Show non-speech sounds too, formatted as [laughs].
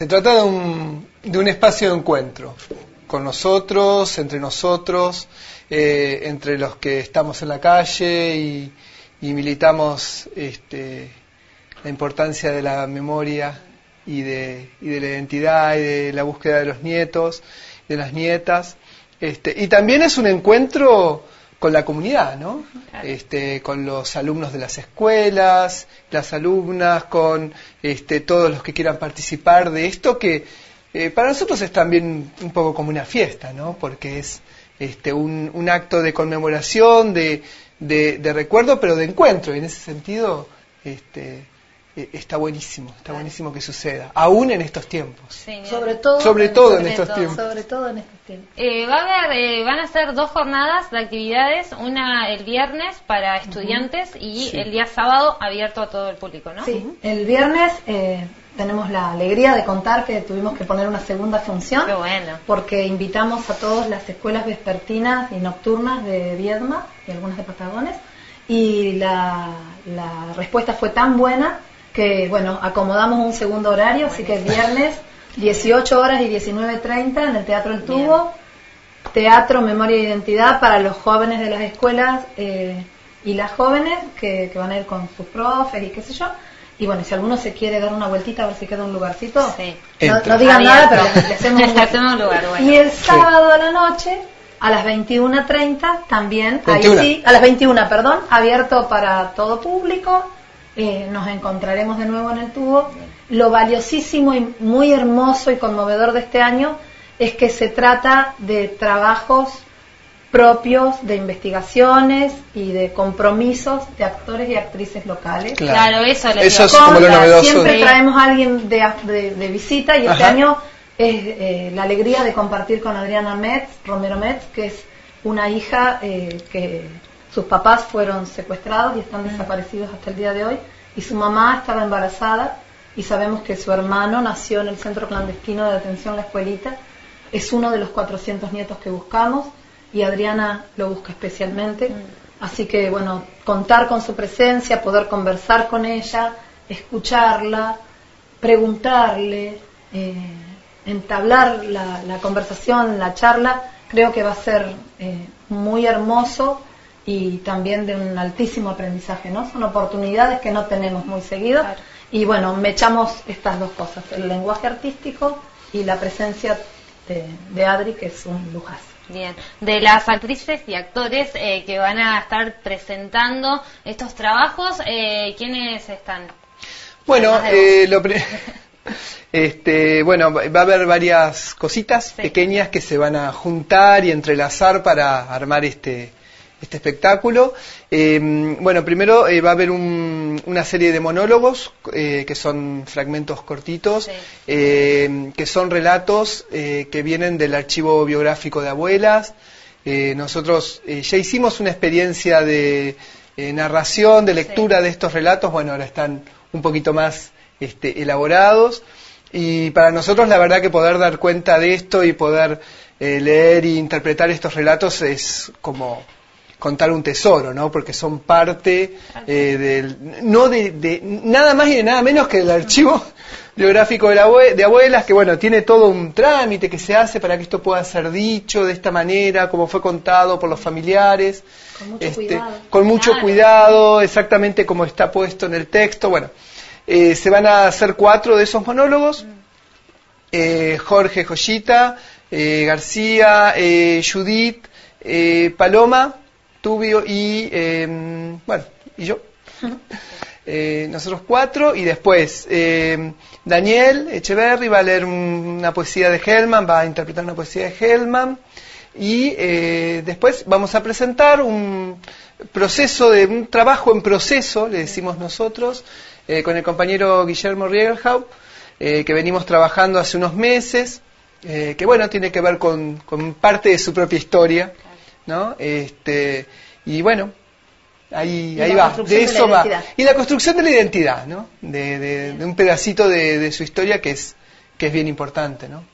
Se trata de un, de un espacio de encuentro con nosotros, entre nosotros, eh, entre los que estamos en la calle y, militamos este, la importancia de la memoria y de, y de, la identidad y de la búsqueda de los nietos, de las nietas. Este, y también es un encuentro con la comunidad, ¿no? Este, con los alumnos de las escuelas, las alumnas, con este, todos los que quieran participar de esto, que eh, para nosotros es también un poco como una fiesta, ¿no? Porque es este, un, un acto de conmemoración, de, de, de, recuerdo, pero de encuentro. Y en ese sentido, este, eh, está buenísimo, está buenísimo que suceda, aún en estos tiempos. sobre todo, sobre todo en estos tiempos. Sobre todo en estos tiempos. Eh, va a haber, eh, van a ser dos jornadas de actividades, una el viernes para estudiantes y el día sábado abierto a todo el público, ¿no? Sí, el viernes tenemos la alegría de contar que tuvimos que poner una segunda función. Qué bueno. Porque invitamos a todas las escuelas vespertinas y nocturnas de Viedma y algunas de Patagones. Y la, la respuesta fue tan buena que, bueno, acomodamos un segundo horario, así que viernes 18 horas y 19.30 en el Teatro El Tubo, Teatro Memoria e Identidad para los jóvenes de las escuelas eh, y las jóvenes que, van a ir con sus profes y qué sé yo. Y bueno, si alguno se quiere dar una vueltita a ver si queda un lugarcito, no, digan nada, pero le, [laughs] hacemos un, lugar. Y el sábado a la noche, a las 21.30, también, ahí sí, a las 21, perdón, abierto para todo público eh, nos encontraremos de nuevo en el tubo. Lo valiosísimo y muy hermoso y conmovedor de este año es que se trata de trabajos propios de investigaciones y de compromisos de actores y actrices locales. Claro, eso, eso es como lo novedoso. Siempre traemos a alguien de, visita y este año es eh, la alegría de compartir con Adriana Metz, Romero Metz, que es una hija eh, que sus papás fueron secuestrados y están desaparecidos hasta el día de hoy. Y su mamá estaba embarazada y sabemos que su hermano nació en el centro clandestino de detención La Escuelita. Es uno de los 400 nietos que buscamos y Adriana lo busca especialmente. Mm. Así que, bueno, contar con su presencia, poder conversar con ella, escucharla, preguntarle, eh, entablar la, conversación, la charla, creo que va a ser eh, muy hermoso y también de un altísimo aprendizaje, ¿no? Son oportunidades que no tenemos muy seguido y bueno, me echamos estas dos cosas, el lenguaje artístico y la presencia de, Adri, que es un lujazo. Bien, de las actrices y actores eh, que van a estar presentando estos trabajos, eh, ¿quiénes están? Bueno, eh, lo [laughs] este, bueno, va a haber varias cositas pequeñas que se van a juntar y entrelazar para armar este, este espectáculo. Eh, bueno, primero eh, va a haber una serie de monólogos eh, que son fragmentos cortitos, que son relatos que vienen del archivo biográfico de abuelas. nosotros ya hicimos una experiencia de narración, de lectura de estos relatos, bueno, ahora están un poquito más este, elaborados. Y para nosotros la verdad que poder dar cuenta de esto y poder leer e interpretar estos relatos es como contar un tesoro, ¿no? Porque son parte eh, del, no de, nada más y de nada menos que el archivo [laughs] biográfico de, de, abuelas, que bueno, tiene todo un trámite que se hace para que esto pueda ser dicho de esta manera, como fue contado por los familiares, con mucho, este, cuidado. Con mucho cuidado, exactamente como está puesto en el texto. Bueno, eh, se van a hacer cuatro de esos monólogos. Mm. Eh, Jorge Joyita, García, Judith, Paloma Tubio y, em, bueno, y yo. [laughs] Eh, nosotros cuatro y después em, Daniel Echeverry va a leer una poesía de Hellman, va a interpretar una poesía de Hellman y eh, después vamos a presentar un proceso de un trabajo en proceso, le decimos nosotros, eh, con el compañero Guillermo Riegelhaupt, que venimos trabajando hace unos meses, que bueno, tiene que ver con, con parte de su propia historia ¿no? Este, y bueno, ahí, ahí va, de eso va. Y la construcción de la identidad, ¿no? De, de, de un pedacito de, de, su historia que es, que es bien importante, ¿no?